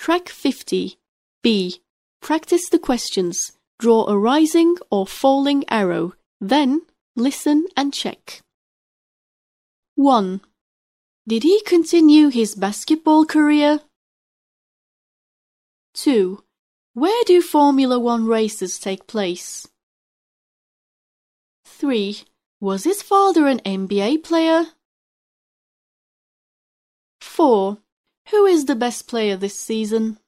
Track 50. B. Practice the questions. Draw a rising or falling arrow. Then listen and check. 1. Did he continue his basketball career? 2. Where do Formula One races take place? 3. Was his father an NBA player? 4. Who is the best player this season?